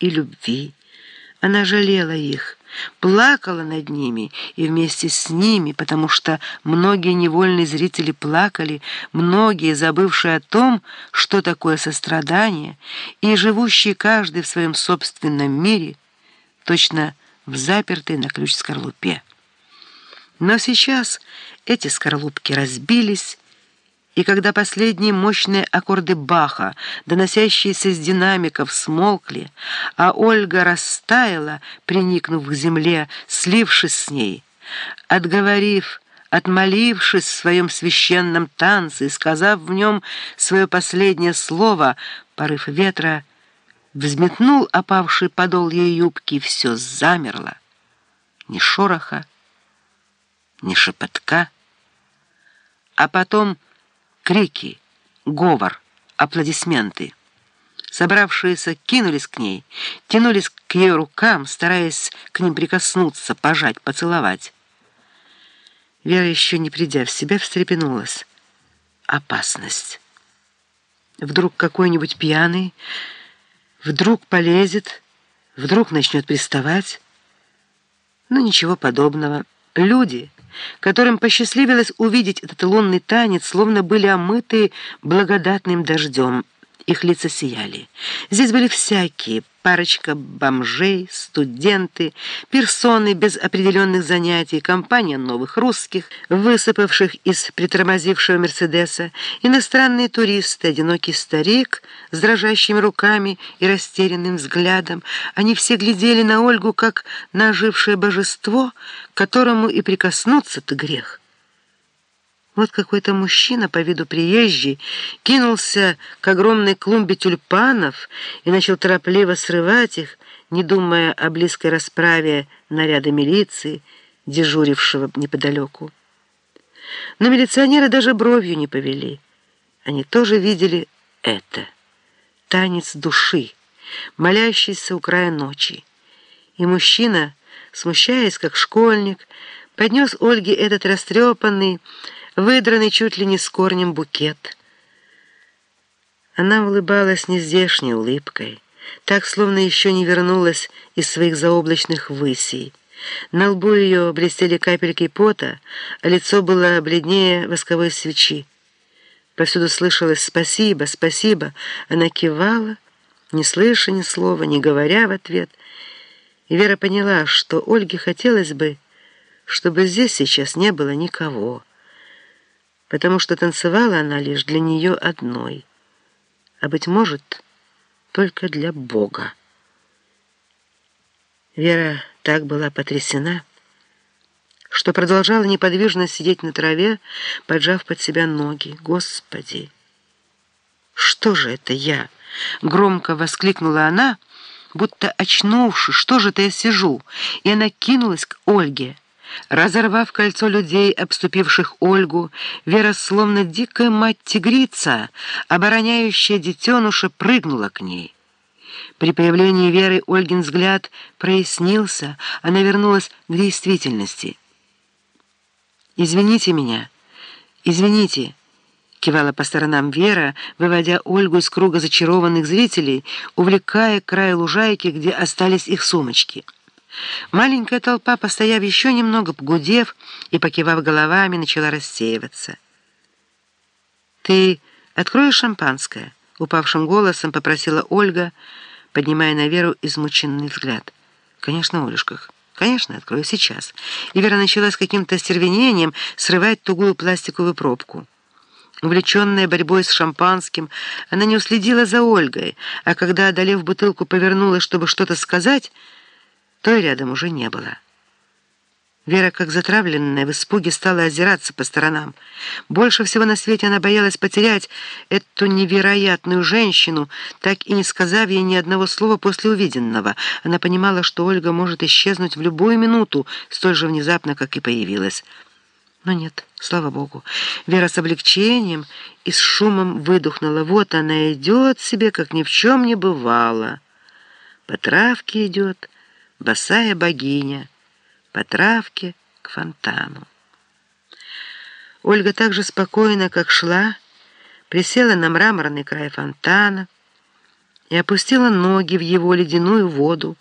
и любви. Она жалела их, плакала над ними и вместе с ними, потому что многие невольные зрители плакали, многие, забывшие о том, что такое сострадание, и живущие каждый в своем собственном мире, точно в запертой на ключ скорлупе. Но сейчас эти скорлупки разбились, и когда последние мощные аккорды Баха, доносящиеся из динамиков, смолкли, а Ольга растаяла, приникнув к земле, слившись с ней, отговорив, отмолившись в своем священном танце и сказав в нем свое последнее слово, порыв ветра взметнул опавший подол ее юбки, и все замерло. Ни шороха, ни шепотка, а потом крики, говор, аплодисменты. Собравшиеся кинулись к ней, тянулись к ее рукам, стараясь к ним прикоснуться, пожать, поцеловать. Вера, еще не придя в себя, встрепенулась. Опасность. Вдруг какой-нибудь пьяный, вдруг полезет, вдруг начнет приставать. Но ничего подобного. Люди которым посчастливилось увидеть этот лунный танец, словно были омыты благодатным дождем. Их лица сияли. Здесь были всякие, парочка бомжей, студенты, персоны без определенных занятий, компания новых русских, высыпавших из притормозившего «Мерседеса», иностранные туристы, одинокий старик с дрожащими руками и растерянным взглядом. Они все глядели на Ольгу, как на ожившее божество, которому и прикоснуться-то грех. Вот какой-то мужчина по виду приезжий кинулся к огромной клумбе тюльпанов и начал торопливо срывать их, не думая о близкой расправе наряда милиции, дежурившего неподалеку. Но милиционеры даже бровью не повели. Они тоже видели это. Танец души, молящийся у края ночи. И мужчина, смущаясь как школьник, поднес Ольге этот растрепанный, выдранный чуть ли не с корнем букет. Она улыбалась нездешней улыбкой, так, словно еще не вернулась из своих заоблачных высей. На лбу ее блестели капельки пота, а лицо было бледнее восковой свечи. Повсюду слышалось «спасибо, спасибо». Она кивала, не слыша ни слова, не говоря в ответ. И Вера поняла, что Ольге хотелось бы, чтобы здесь сейчас не было никого потому что танцевала она лишь для нее одной, а, быть может, только для Бога. Вера так была потрясена, что продолжала неподвижно сидеть на траве, поджав под себя ноги. «Господи! Что же это я?» — громко воскликнула она, будто очнувшись, «Что же это я сижу?» И она кинулась к Ольге. Разорвав кольцо людей, обступивших Ольгу, Вера, словно дикая мать-тигрица, обороняющая детеныша, прыгнула к ней. При появлении Веры Ольгин взгляд прояснился, она вернулась к действительности. «Извините меня, извините», — кивала по сторонам Вера, выводя Ольгу из круга зачарованных зрителей, увлекая к краю лужайки, где остались их сумочки. Маленькая толпа, постояв еще немного, погудев и покивав головами, начала рассеиваться. «Ты откроешь шампанское?» — упавшим голосом попросила Ольга, поднимая на Веру измученный взгляд. «Конечно, Олюшка, конечно, открою сейчас». И Вера начала с каким-то стервенением срывать тугую пластиковую пробку. Увлеченная борьбой с шампанским, она не уследила за Ольгой, а когда, одолев бутылку, повернулась, чтобы что-то сказать, той рядом уже не было. Вера, как затравленная, в испуге стала озираться по сторонам. Больше всего на свете она боялась потерять эту невероятную женщину, так и не сказав ей ни одного слова после увиденного. Она понимала, что Ольга может исчезнуть в любую минуту, столь же внезапно, как и появилась. Но нет, слава Богу. Вера с облегчением и с шумом выдохнула. Вот она идет себе, как ни в чем не бывало. По травке идет босая богиня, по травке к фонтану. Ольга так же спокойно, как шла, присела на мраморный край фонтана и опустила ноги в его ледяную воду,